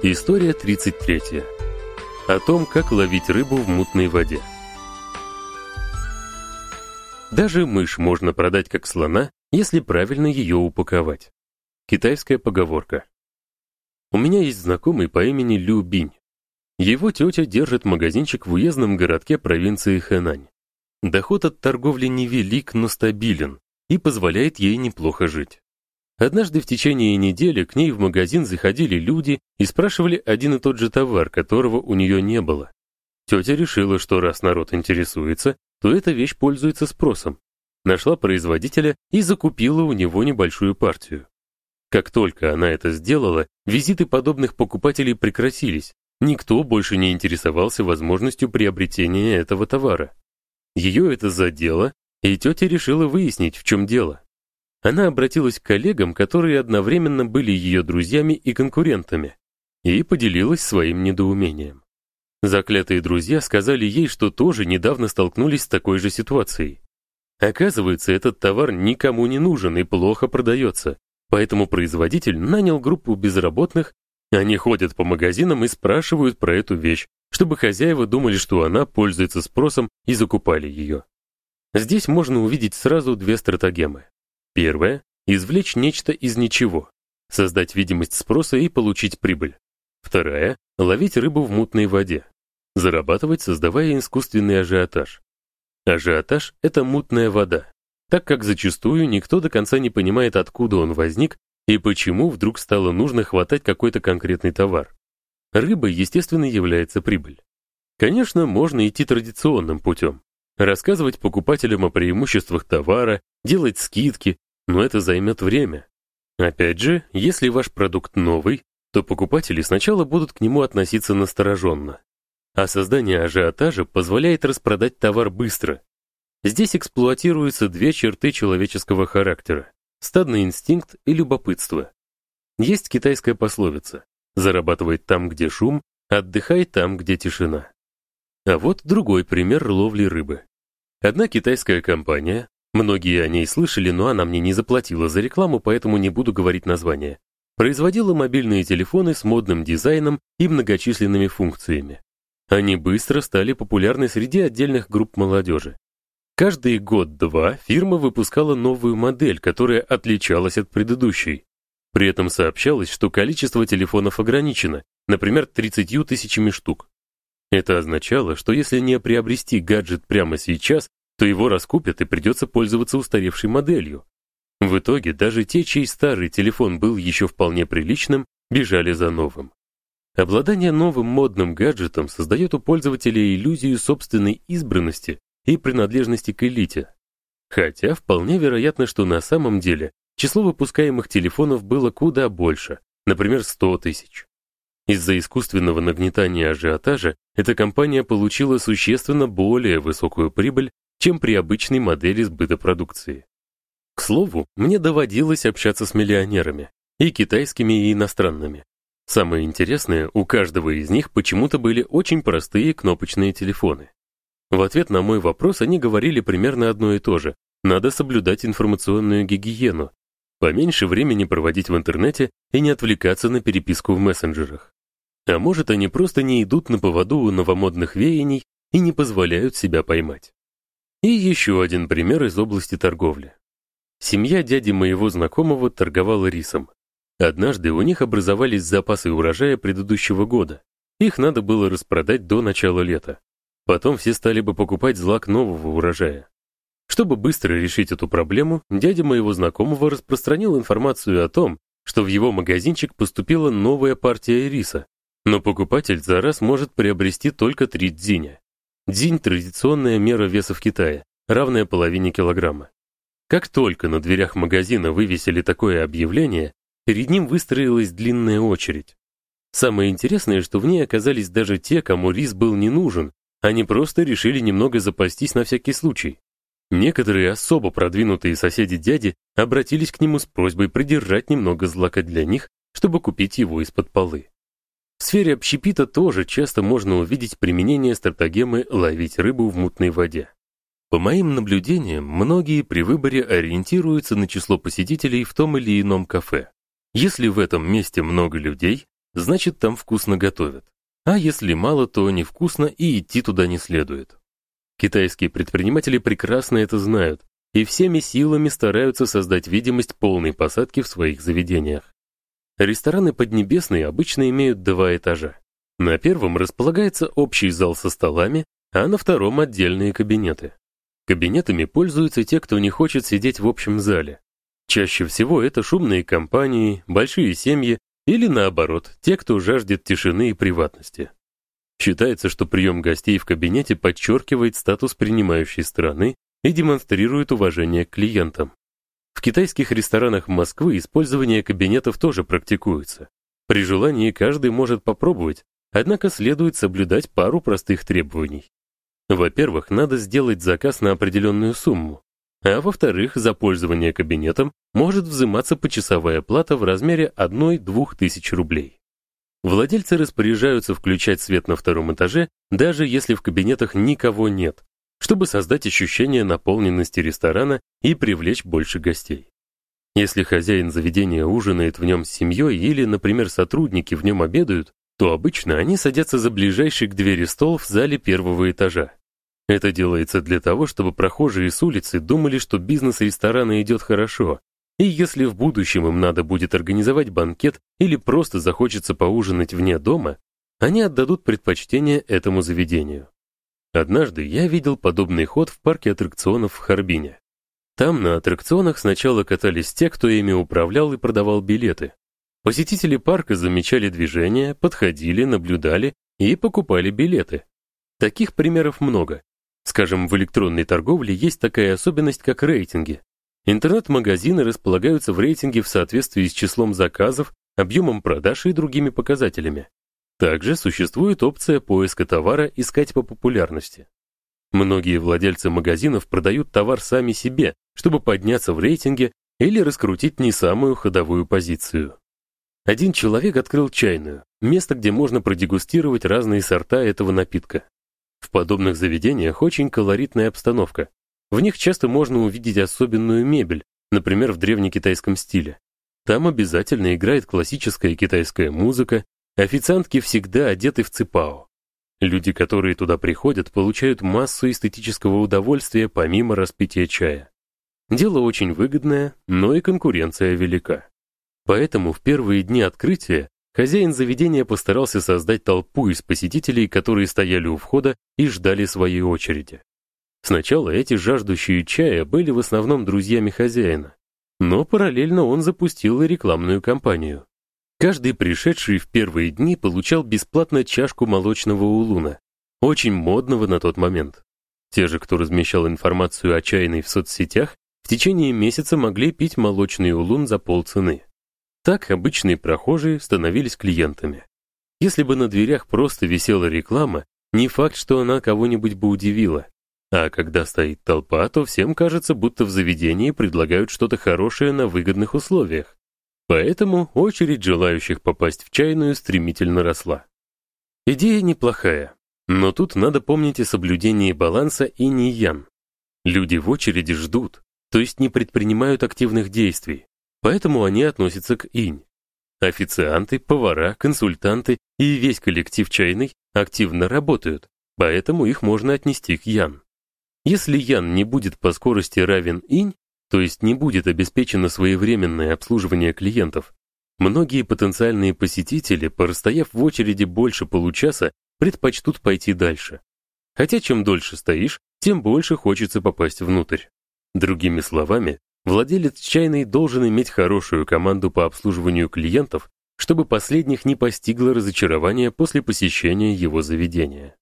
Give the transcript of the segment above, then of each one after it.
История 33. О том, как ловить рыбу в мутной воде. Даже мышь можно продать как слона, если правильно ее упаковать. Китайская поговорка. У меня есть знакомый по имени Лю Бинь. Его тетя держит магазинчик в уездном городке провинции Хэнань. Доход от торговли невелик, но стабилен и позволяет ей неплохо жить. Однажды в течение недели к ней в магазин заходили люди и спрашивали один и тот же товар, которого у нее не было. Тетя решила, что раз народ интересуется, то эта вещь пользуется спросом. Нашла производителя и закупила у него небольшую партию. Как только она это сделала, визиты подобных покупателей прекратились. Никто больше не интересовался возможностью приобретения этого товара. Ее это задело, и тетя решила выяснить, в чем дело она обратилась к коллегам, которые одновременно были ее друзьями и конкурентами, и поделилась своим недоумением. Заклятые друзья сказали ей, что тоже недавно столкнулись с такой же ситуацией. Оказывается, этот товар никому не нужен и плохо продается, поэтому производитель нанял группу безработных, они ходят по магазинам и спрашивают про эту вещь, чтобы хозяева думали, что она пользуется спросом и закупали ее. Здесь можно увидеть сразу две стратегемы. Первое извлечь нечто из ничего, создать видимость спроса и получить прибыль. Вторая ловить рыбу в мутной воде, зарабатывать, создавая искусственный ажиотаж. Ажиотаж это мутная вода, так как зачастую никто до конца не понимает, откуда он возник и почему вдруг стало нужно хватать какой-то конкретный товар. Рыбой, естественно, является прибыль. Конечно, можно идти традиционным путем. Рассказывать покупателям о преимуществах товара, делать скидки, но это займет время. Опять же, если ваш продукт новый, то покупатели сначала будут к нему относиться настороженно. А создание ажиотажа позволяет распродать товар быстро. Здесь эксплуатируются две черты человеческого характера: стадный инстинкт и любопытство. Есть китайская пословица: зарабатывай там, где шум, отдыхай там, где тишина. А вот другой пример ловли рыбы. Одна китайская компания Многие о ней слышали, но она мне не заплатила за рекламу, поэтому не буду говорить название. Производила мобильные телефоны с модным дизайном и многочисленными функциями. Они быстро стали популярны среди отдельных групп молодежи. Каждый год-два фирма выпускала новую модель, которая отличалась от предыдущей. При этом сообщалось, что количество телефонов ограничено, например, 30 тысячами штук. Это означало, что если не приобрести гаджет прямо сейчас, то его раскупят и придется пользоваться устаревшей моделью. В итоге даже те, чей старый телефон был еще вполне приличным, бежали за новым. Обладание новым модным гаджетом создает у пользователя иллюзию собственной избранности и принадлежности к элите. Хотя вполне вероятно, что на самом деле число выпускаемых телефонов было куда больше, например, 100 тысяч. Из-за искусственного нагнетания ажиотажа эта компания получила существенно более высокую прибыль, чем при обычной модели сбыта продукции. К слову, мне доводилось общаться с миллионерами, и китайскими, и иностранными. Самое интересное, у каждого из них почему-то были очень простые кнопочные телефоны. В ответ на мой вопрос они говорили примерно одно и то же: надо соблюдать информационную гигиену, поменьше времени проводить в интернете и не отвлекаться на переписку в мессенджерах. А может, они просто не идут на поводу у новомодных веяний и не позволяют себя поймать. И еще один пример из области торговли. Семья дяди моего знакомого торговала рисом. Однажды у них образовались запасы урожая предыдущего года. Их надо было распродать до начала лета. Потом все стали бы покупать злак нового урожая. Чтобы быстро решить эту проблему, дядя моего знакомого распространил информацию о том, что в его магазинчик поступила новая партия риса, но покупатель за раз может приобрести только три дзиня. Дзинь традиционная мера веса в Китае, равная половине килограмма. Как только на дверях магазина вывесили такое объявление, перед ним выстроилась длинная очередь. Самое интересное, что в ней оказались даже те, кому рис был не нужен, они просто решили немного запастись на всякий случай. Некоторые особо продвинутые соседи дяди обратились к нему с просьбой придержать немного злака для них, чтобы купить его из-под полы. В сфере общепита тоже часто можно увидеть применение стратегемы ловить рыбу в мутной воде. По моим наблюдениям, многие при выборе ориентируются на число посетителей в том или ином кафе. Если в этом месте много людей, значит там вкусно готовят. А если мало, то невкусно и идти туда не следует. Китайские предприниматели прекрасно это знают и всеми силами стараются создать видимость полной посадки в своих заведениях. Рестораны Поднебесные обычно имеют два этажа. На первом располагается общий зал со столами, а на втором отдельные кабинеты. Кабинетами пользуются те, кто не хочет сидеть в общем зале. Чаще всего это шумные компании, большие семьи или наоборот, те, кто жаждет тишины и приватности. Считается, что прием гостей в кабинете подчеркивает статус принимающей стороны и демонстрирует уважение к клиентам. В китайских ресторанах Москвы использование кабинетов тоже практикуется. При желании каждый может попробовать, однако следует соблюдать пару простых требований. Во-первых, надо сделать заказ на определенную сумму, а во-вторых, за пользование кабинетом может взиматься почасовая плата в размере 1-2 тысяч рублей. Владельцы распоряжаются включать свет на втором этаже, даже если в кабинетах никого нет, чтобы создать ощущение наполненности ресторана и привлечь больше гостей. Если хозяин заведения ужинает в нем с семьей или, например, сотрудники в нем обедают, то обычно они садятся за ближайший к двери стол в зале первого этажа. Это делается для того, чтобы прохожие с улицы думали, что бизнес ресторана идет хорошо, и если в будущем им надо будет организовать банкет или просто захочется поужинать вне дома, они отдадут предпочтение этому заведению. Однажды я видел подобный ход в парке аттракционов в Харбине. Там на аттракционах сначала катались те, кто ими управлял и продавал билеты, Посетители парка замечали движение, подходили, наблюдали и покупали билеты. Таких примеров много. Скажем, в электронной торговле есть такая особенность, как рейтинги. Интернет-магазины располагаются в рейтинге в соответствии с числом заказов, объемом продаж и другими показателями. Также существует опция поиска товара искать по популярности. Многие владельцы магазинов продают товар сами себе, чтобы подняться в рейтинге или раскрутить не самую ходовую позицию. Один человек открыл чайную, место, где можно продегустировать разные сорта этого напитка. В подобных заведениях очень колоритная обстановка. В них часто можно увидеть особенную мебель, например, в древнекитайском стиле. Там обязательно играет классическая китайская музыка, официантки всегда одеты в ципао. Люди, которые туда приходят, получают массу эстетического удовольствия помимо распития чая. Дело очень выгодное, но и конкуренция велика. Поэтому в первые дни открытия хозяин заведения постарался создать толпу из посетителей, которые стояли у входа и ждали своей очереди. Сначала эти жаждущие чая были в основном друзьями хозяина, но параллельно он запустил и рекламную кампанию. Каждый пришедший в первые дни получал бесплатно чашку молочного улуна, очень модного на тот момент. Те же, кто размещал информацию о чайной в соцсетях, в течение месяца могли пить молочный улун за полцены. Так обычные прохожие становились клиентами. Если бы на дверях просто висела реклама, не факт, что она кого-нибудь бы удивила. А когда стоит толпа, то всем кажется, будто в заведении предлагают что-то хорошее на выгодных условиях. Поэтому очередь желающих попасть в чайную стремительно росла. Идея неплохая, но тут надо помнить о соблюдении баланса и не ян. Люди в очереди ждут, то есть не предпринимают активных действий, Поэтому они относятся к инь. Официанты, повара, консультанты и весь коллектив чайной активно работают, поэтому их можно отнести к ян. Если ян не будет по скорости равен инь, то есть не будет обеспечено своевременное обслуживание клиентов, многие потенциальные посетители, простояв в очереди больше получаса, предпочтут пойти дальше. Хотя чем дольше стоишь, тем больше хочется попасть внутрь. Другими словами, Владелец чайной должен иметь хорошую команду по обслуживанию клиентов, чтобы последних не постигло разочарование после посещения его заведения.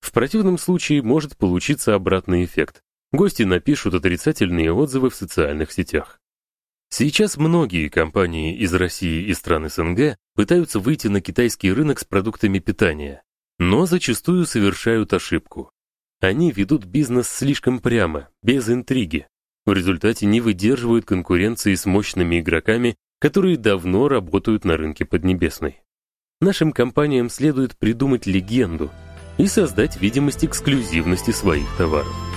В противном случае может получиться обратный эффект. Гости напишут отрицательные отзывы в социальных сетях. Сейчас многие компании из России и стран СНГ пытаются выйти на китайский рынок с продуктами питания, но зачастую совершают ошибку. Они ведут бизнес слишком прямо, без интриги, в результате не выдерживают конкуренции с мощными игроками, которые давно работают на рынке Поднебесной. Нашим компаниям следует придумать легенду и создать видимость эксклюзивности своих товаров.